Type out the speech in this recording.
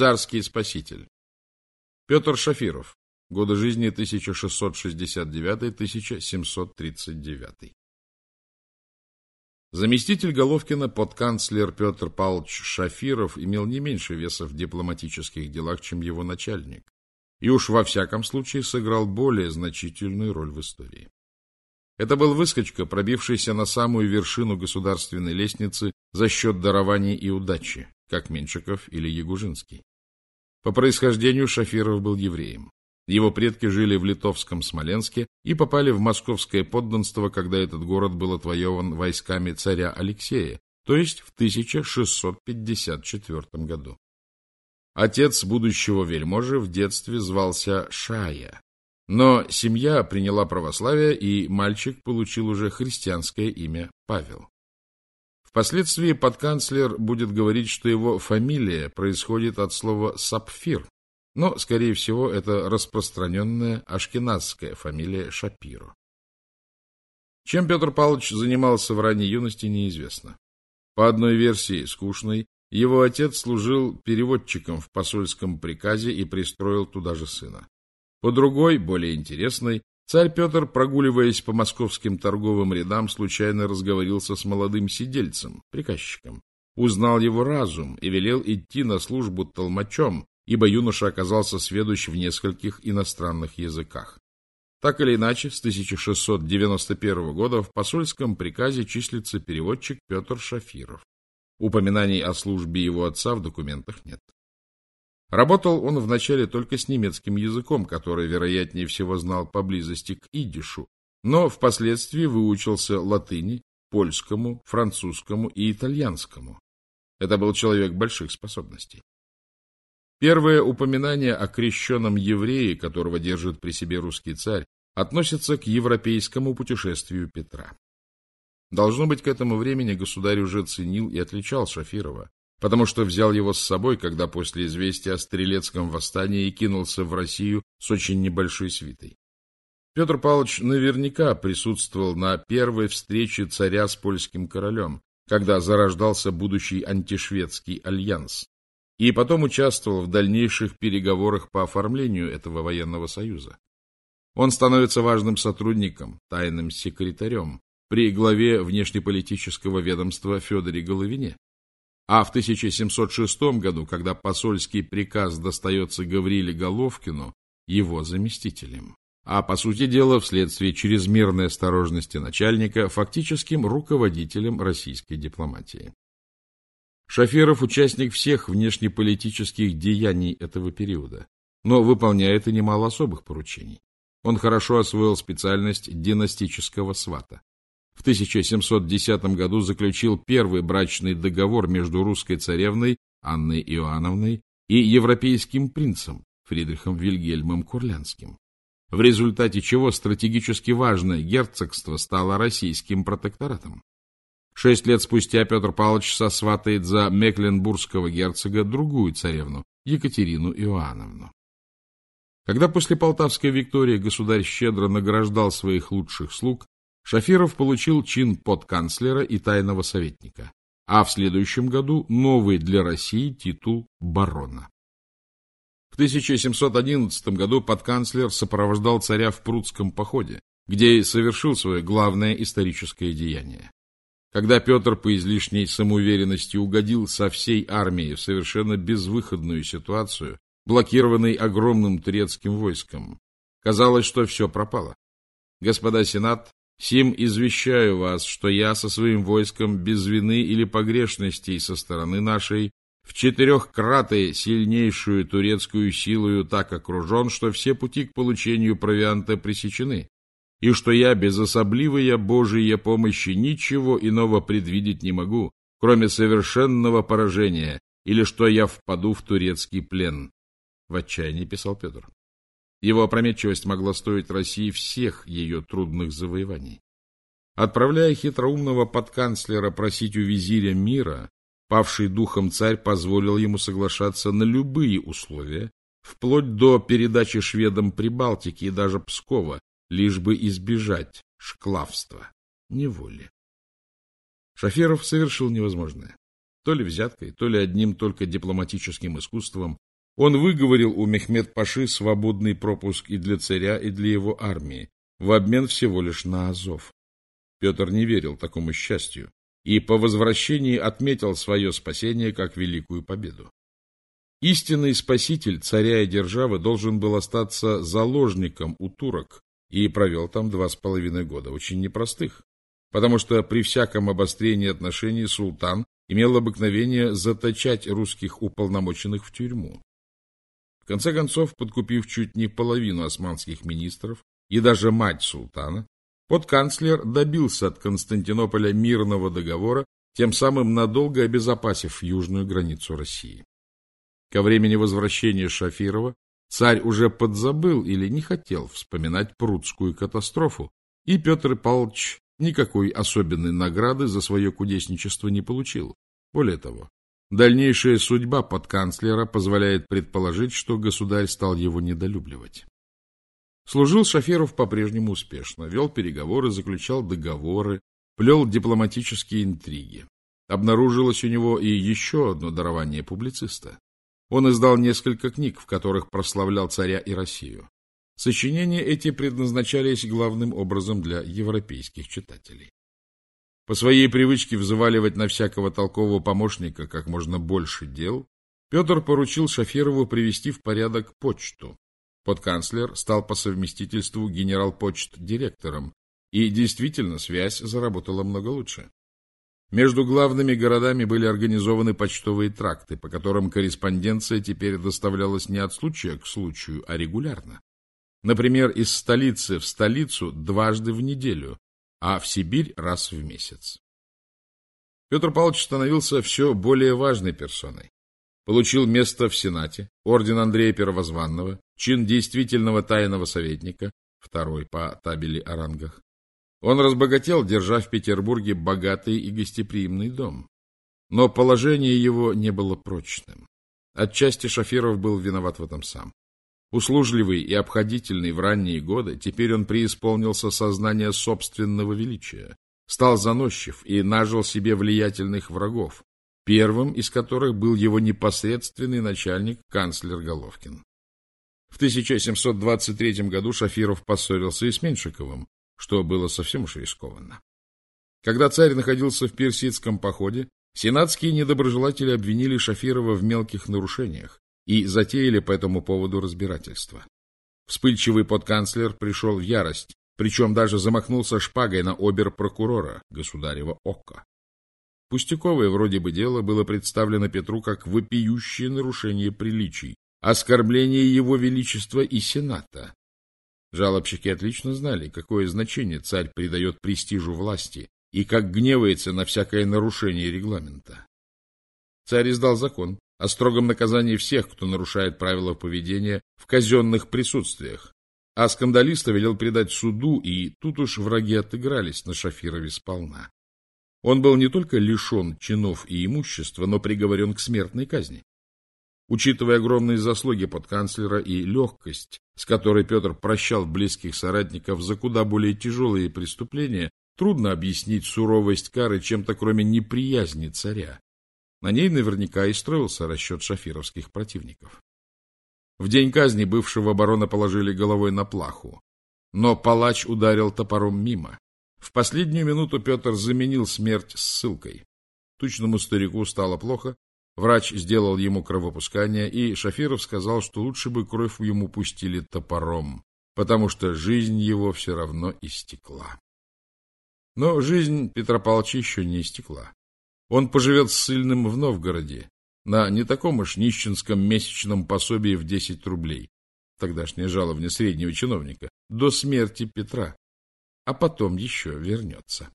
Царский спаситель. Петр Шафиров. Годы жизни 1669-1739. Заместитель Головкина, подканцлер Петр Павлович Шафиров, имел не меньше веса в дипломатических делах, чем его начальник, и уж во всяком случае сыграл более значительную роль в истории. Это был выскочка, пробившийся на самую вершину государственной лестницы за счет дарований и удачи, как Меньшиков или Ягужинский. По происхождению Шафиров был евреем. Его предки жили в литовском Смоленске и попали в московское подданство, когда этот город был отвоеван войсками царя Алексея, то есть в 1654 году. Отец будущего вельможи в детстве звался Шая, но семья приняла православие, и мальчик получил уже христианское имя Павел. Впоследствии подканцлер будет говорить, что его фамилия происходит от слова «сапфир», но, скорее всего, это распространенная ашкеназская фамилия Шапиро. Чем Петр Павлович занимался в ранней юности, неизвестно. По одной версии, скучной, его отец служил переводчиком в посольском приказе и пристроил туда же сына. По другой, более интересной, царь Петр, прогуливаясь по московским торговым рядам, случайно разговорился с молодым сидельцем, приказчиком, узнал его разум и велел идти на службу толмачом, ибо юноша оказался сведущ в нескольких иностранных языках. Так или иначе, с 1691 года в посольском приказе числится переводчик Петр Шафиров. Упоминаний о службе его отца в документах нет. Работал он вначале только с немецким языком, который, вероятнее всего, знал поблизости к идишу, но впоследствии выучился латыни, польскому, французскому и итальянскому. Это был человек больших способностей. Первое упоминание о крещенном еврее, которого держит при себе русский царь, относится к европейскому путешествию Петра. Должно быть, к этому времени государь уже ценил и отличал Шафирова, потому что взял его с собой, когда после известия о стрелецком восстании кинулся в Россию с очень небольшой свитой. Петр Павлович наверняка присутствовал на первой встрече царя с польским королем, когда зарождался будущий антишведский альянс, и потом участвовал в дальнейших переговорах по оформлению этого военного союза. Он становится важным сотрудником, тайным секретарем при главе внешнеполитического ведомства Федоре Головине. А в 1706 году, когда посольский приказ достается Гавриле Головкину, его заместителем. А, по сути дела, вследствие чрезмерной осторожности начальника, фактическим руководителем российской дипломатии. Шаферов – участник всех внешнеполитических деяний этого периода, но выполняет и немало особых поручений. Он хорошо освоил специальность династического свата. В 1710 году заключил первый брачный договор между русской царевной Анной Иоанновной и европейским принцем Фридрихом Вильгельмом Курлянским, в результате чего стратегически важное герцогство стало российским протекторатом. Шесть лет спустя Петр Павлович сосватает за Мекленбургского герцога другую царевну, Екатерину Иоанновну. Когда после Полтавской Виктории государь щедро награждал своих лучших слуг, Шафиров получил чин подканцлера и тайного советника, а в следующем году новый для России титул барона. В 1711 году подканцлер сопровождал царя в Прудском походе, где и совершил свое главное историческое деяние. Когда Петр по излишней самоуверенности угодил со всей армией в совершенно безвыходную ситуацию, блокированный огромным турецким войском, казалось, что все пропало. Господа Сенат, сим извещаю вас, что я со своим войском без вины или погрешностей со стороны нашей в четырехкратые сильнейшую турецкую силою так окружен, что все пути к получению провианта пресечены и что я без особливой Божией помощи ничего иного предвидеть не могу, кроме совершенного поражения, или что я впаду в турецкий плен. В отчаянии писал Петр. Его опрометчивость могла стоить России всех ее трудных завоеваний. Отправляя хитроумного подканцлера просить у визиря мира, павший духом царь позволил ему соглашаться на любые условия, вплоть до передачи шведам Прибалтики и даже Пскова, лишь бы избежать шклавства, неволи. Шаферов совершил невозможное. То ли взяткой, то ли одним только дипломатическим искусством Он выговорил у Мехмед-Паши свободный пропуск и для царя, и для его армии, в обмен всего лишь на Азов. Петр не верил такому счастью и по возвращении отметил свое спасение как великую победу. Истинный спаситель царя и державы должен был остаться заложником у турок и провел там два с половиной года, очень непростых, потому что при всяком обострении отношений султан имел обыкновение заточать русских уполномоченных в тюрьму. Конце концов, подкупив чуть не половину османских министров и даже мать султана, подканцлер добился от Константинополя мирного договора, тем самым надолго обезопасив южную границу России. Ко времени возвращения Шафирова царь уже подзабыл или не хотел вспоминать прудскую катастрофу, и Петр Павлович никакой особенной награды за свое кудесничество не получил. Более того, дальнейшая судьба подканцлера позволяет предположить, что государь стал его недолюбливать. Служил Шафиров по-прежнему успешно, вел переговоры, заключал договоры, плел дипломатические интриги. Обнаружилось у него и еще одно дарование публициста. Он издал несколько книг, в которых прославлял царя и Россию. Сочинения эти предназначались главным образом для европейских читателей. По своей привычке взваливать на всякого толкового помощника как можно больше дел, Петр поручил Шафирову привести в порядок почту. Подканцлер стал по совместительству генерал-почт-директором, и действительно связь заработала много лучше. Между главными городами были организованы почтовые тракты, по которым корреспонденция теперь доставлялась не от случая к случаю, а регулярно. Например, из столицы в столицу дважды в неделю, а в Сибирь раз в месяц. Петр Павлович становился все более важной персоной. Получил место в Сенате, орден Андрея Первозванного, чин действительного тайного советника, второй по табели о рангах, он разбогател, держа в Петербурге богатый и гостеприимный дом. Но положение его не было прочным. Отчасти Шафиров был виноват в этом сам. Услужливый и обходительный в ранние годы, теперь он преисполнился сознания собственного величия, стал заносчив и нажил себе влиятельных врагов, первым из которых был его непосредственный начальник, канцлер Головкин. В 1723 году Шафиров поссорился и с Меньшиковым, что было совсем уж рискованно. Когда царь находился в персидском походе, сенатские недоброжелатели обвинили Шафирова в мелких нарушениях и затеяли по этому поводу разбирательство. Вспыльчивый подканцлер пришел в ярость, причем даже замахнулся шпагой на обер-прокурора, государева Ока. Пустяковое вроде бы дело было представлено Петру как вопиющее нарушение приличий, оскорбление его величества и сената, Жалобщики отлично знали, какое значение царь придает престижу власти и как гневается на всякое нарушение регламента. Царь издал закон о строгом наказании всех, кто нарушает правила поведения в казенных присутствиях, а скандалиста велел предать суду, и тут уж враги отыгрались на Шафирове сполна. Он был не только лишен чинов и имущества, но приговорен к смертной казни. Учитывая огромные заслуги подканцлера и легкость, с которой Петр прощал близких соратников за куда более тяжелые преступления, трудно объяснить суровость кары чем-то кроме неприязни царя. На ней наверняка и строился расчет шафировских противников. В день казни бывшего барона положили головой на плаху, но палач ударил топором мимо. В последнюю минуту Петр заменил смерть ссылкой. Тучному старику стало плохо, Врач сделал ему кровопускание, и Шафиров сказал, что лучше бы кровь ему пустили топором, потому что жизнь его все равно истекла. Но жизнь Петра Павловича еще не истекла. Он поживет с сильным в Новгороде, на не таком уж нищенском месячном пособии в 10 рублей, тогдашнее жалование среднего чиновника, до смерти Петра, а потом еще вернется.